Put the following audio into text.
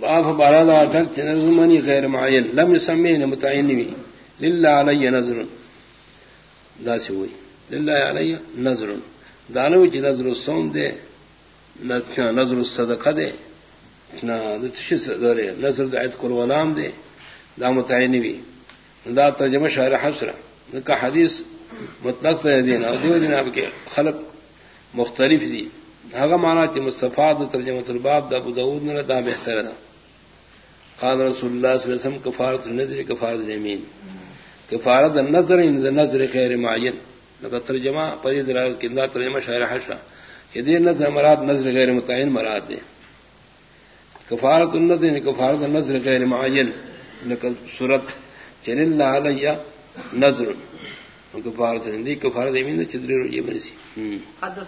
باب بارا دا تک نظر غیر معین، لم يسميه متعین وی للہ علی نظر۔ دا سی ہوئی۔ للہ علی نظر۔ دانو چی نظر الصوم دے نظر الصدقہ دے نظر دا عتق دے۔ دا متعین وی دا ترجمہ شہر حسرہ کا حدیث مطلق دینا دیو دینا کے خلق مختلف دی۔ هغه معنا چې مستفاد ترجمه الباب د ابو داود نه دا بهتره ده. قال رسول الله صلی الله علیه وسلم کفاره النذر کفاره الیمین کفاره النذر ان النذر غیر معین. لکه ترجمه په دې دلالت کې دا ترجمه شارح حشا چې دې نذر مراد نذر غیر متعین مراد ده کفاره النذر کفاره النذر غیر معین. لکه صورت چن الله علی نذر. کفاره دې کفاره دې مين چې درې یې